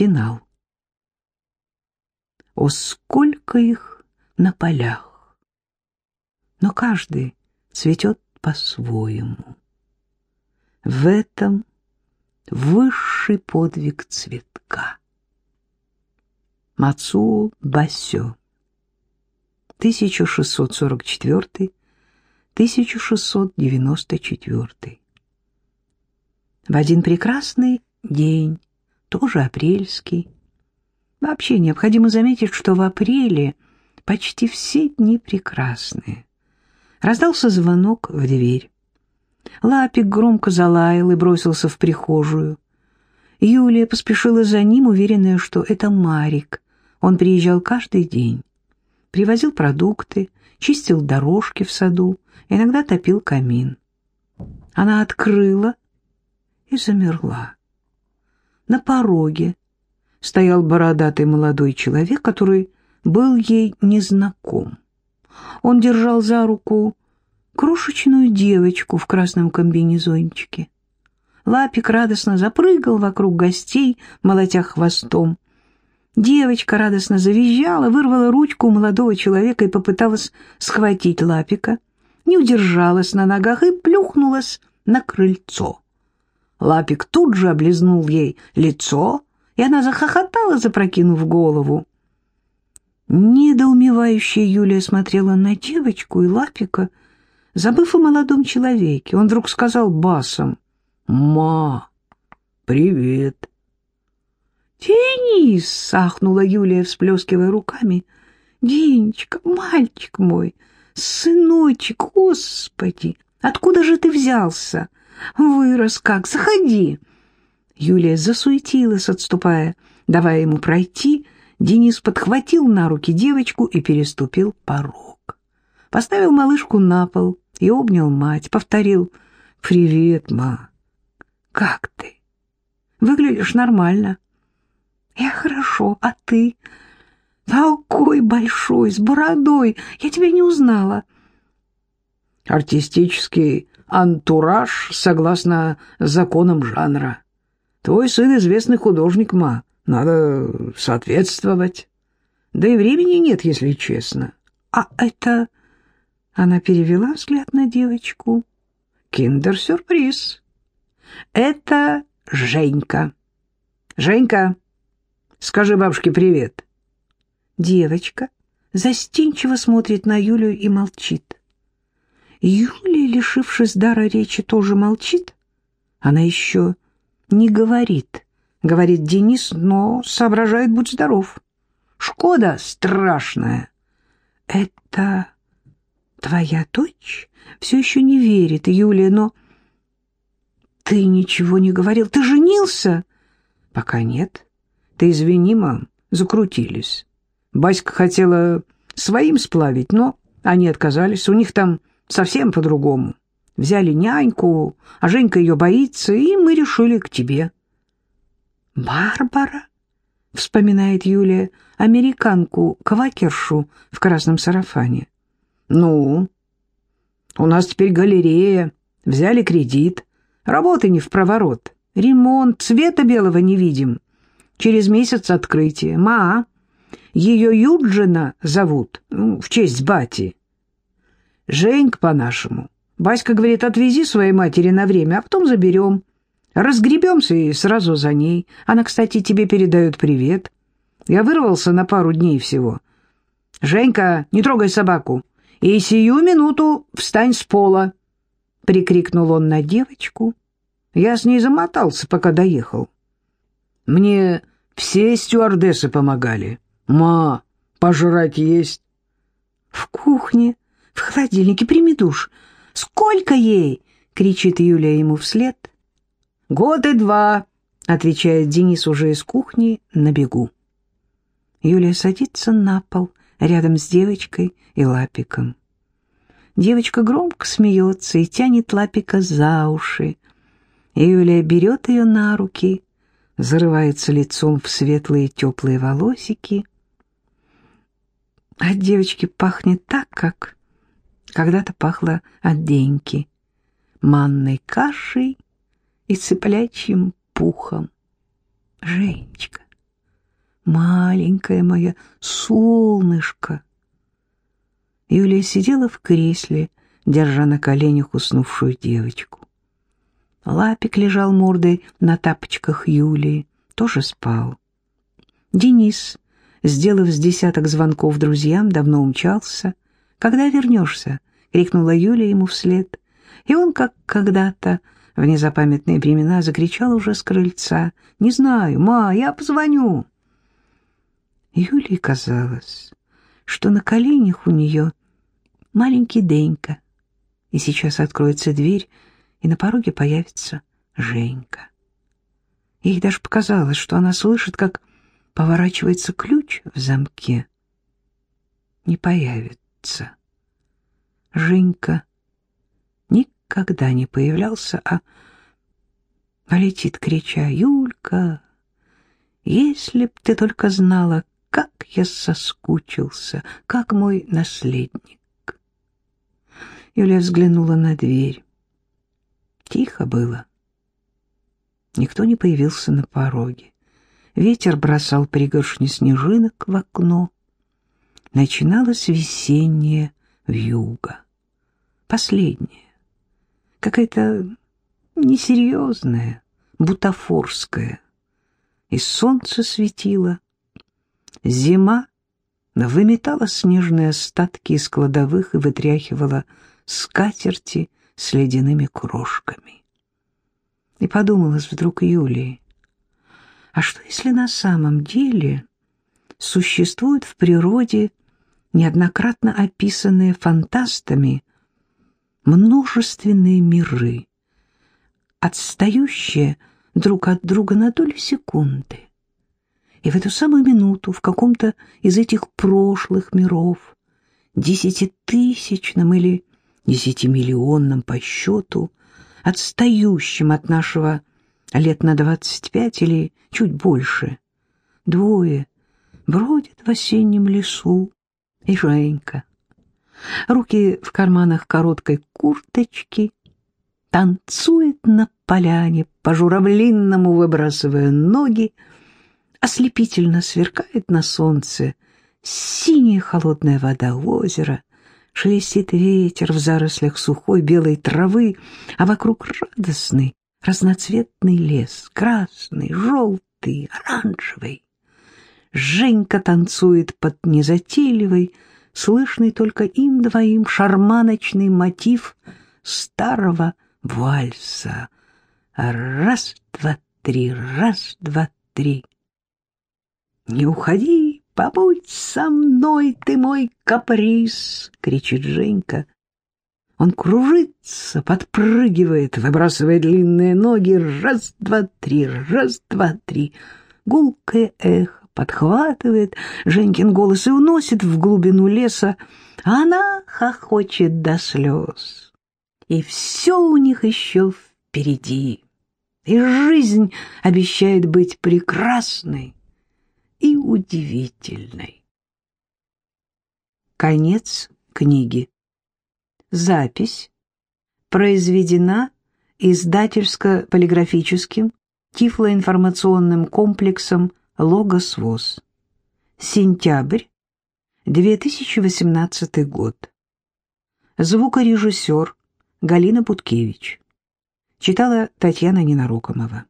Финал. О, сколько их на полях! Но каждый цветет по-своему. В этом высший подвиг цветка. Мацуо Басё 1644-1694 В один прекрасный день, тоже апрельский, вообще необходимо заметить, что в апреле почти все дни прекрасные. Раздался звонок в дверь. Лапик громко залаял и бросился в прихожую. Юлия поспешила за ним, уверенная, что это Марик. Он приезжал каждый день. Привозил продукты, чистил дорожки в саду, иногда топил камин. Она открыла и замерла. На пороге стоял бородатый молодой человек, который был ей незнаком. Он держал за руку крошечную девочку в красном комбинезончике. Лапик радостно запрыгал вокруг гостей, молотя хвостом. Девочка радостно завизжала, вырвала ручку у молодого человека и попыталась схватить Лапика, не удержалась на ногах и плюхнулась на крыльцо. Лапик тут же облизнул ей лицо, и она захохотала, запрокинув голову. Недоумевающая Юлия смотрела на девочку и Лапика, забыв о молодом человеке. Он вдруг сказал басом, «Ма, привет!» «Денис!» — сахнула Юлия, всплескивая руками. «Денечка, мальчик мой, сыночек, господи, откуда же ты взялся? Вырос как, заходи!» Юлия засуетилась, отступая, давая ему пройти. Денис подхватил на руки девочку и переступил порог. Поставил малышку на пол и обнял мать, повторил «Привет, ма! Как ты? Выглядишь нормально». «Я хорошо, а ты?» «Такой большой, с бородой! Я тебя не узнала!» «Артистический антураж согласно законам жанра. Твой сын известный художник, ма. Надо соответствовать. Да и времени нет, если честно». «А это...» Она перевела взгляд на девочку. «Киндер-сюрприз. Это Женька. Женька, Скажи бабушке привет». Девочка застенчиво смотрит на Юлю и молчит. Юлия, лишившись дара речи, тоже молчит. Она еще не говорит, говорит Денис, но соображает, будь здоров. Шкода страшная. Это твоя дочь? Все еще не верит Юлия, но... Ты ничего не говорил, ты женился? Пока нет. Ты извини, мам, закрутились. Баська хотела своим сплавить, но они отказались. У них там совсем по-другому. Взяли няньку, а Женька ее боится, и мы решили к тебе. «Барбара?» — вспоминает Юлия американку-квакершу в красном сарафане. «Ну, у нас теперь галерея, взяли кредит, работы не в проворот, ремонт, цвета белого не видим». Через месяц открытие. Ма, ее Юджина зовут, ну, в честь бати. Женька по-нашему. Баська говорит, отвези своей матери на время, а потом заберем. Разгребемся и сразу за ней. Она, кстати, тебе передает привет. Я вырвался на пару дней всего. Женька, не трогай собаку. И сию минуту встань с пола. Прикрикнул он на девочку. Я с ней замотался, пока доехал. Мне все стюардессы помогали. Ма, пожрать есть. В кухне, в холодильнике, прими душ. Сколько ей? кричит Юлия ему вслед. Год и два, отвечает Денис уже из кухни на бегу. Юлия садится на пол рядом с девочкой и Лапиком. Девочка громко смеется и тянет Лапика за уши. Юлия берет ее на руки зарывается лицом в светлые теплые волосики. От девочки пахнет так, как когда-то пахло от деньки, манной кашей и цыплячьим пухом. Женечка, маленькое мое солнышко. Юлия сидела в кресле, держа на коленях уснувшую девочку. Лапик лежал мордой на тапочках Юлии, тоже спал. Денис, сделав с десяток звонков друзьям, давно умчался. «Когда вернешься?» — крикнула Юля ему вслед. И он, как когда-то, в незапамятные времена, закричал уже с крыльца. «Не знаю, ма, я позвоню!» Юлии казалось, что на коленях у нее маленький Денька, и сейчас откроется дверь, и на пороге появится Женька. Ей даже показалось, что она слышит, как поворачивается ключ в замке. Не появится. Женька никогда не появлялся, а полетит, крича «Юлька, если б ты только знала, как я соскучился, как мой наследник». Юля взглянула на дверь. Тихо было. Никто не появился на пороге. Ветер бросал пригоршни снежинок в окно. Начиналась весенняя вьюга. Последняя. Какая-то несерьезная, бутафорская. И солнце светило. Зима выметала снежные остатки из кладовых и вытряхивала скатерти с ледяными крошками. И подумалось вдруг Юлии, а что если на самом деле существуют в природе неоднократно описанные фантастами множественные миры, отстающие друг от друга на долю секунды? И в эту самую минуту в каком-то из этих прошлых миров, десятитысячном или десятимиллионном по счету, отстающем от нашего лет на двадцать пять или чуть больше. Двое бродят в осеннем лесу, и Женька. Руки в карманах короткой курточки, танцует на поляне, по-журавлинному выбрасывая ноги, ослепительно сверкает на солнце синяя холодная вода озера, шелестит ветер в зарослях сухой белой травы, а вокруг радостный разноцветный лес, красный, желтый, оранжевый. Женька танцует под незатейливый, слышный только им двоим шарманочный мотив старого вальса. Раз, два, три, раз, два, три. «Не уходи, побудь со мной, ты мой каприз!» — кричит Женька. Он кружится, подпрыгивает, выбрасывая длинные ноги. Раз, два, три, раз, два, три. Гулкое эхо подхватывает Женькин голос и уносит в глубину леса. Она хохочет до слез. И все у них еще впереди. И жизнь обещает быть прекрасной и удивительной. Конец книги. Запись произведена издательско-полиграфическим тифлоинформационным комплексом «Логос ВОЗ». Сентябрь 2018 год. Звукорежиссер Галина Буткевич. Читала Татьяна Ненарокомова.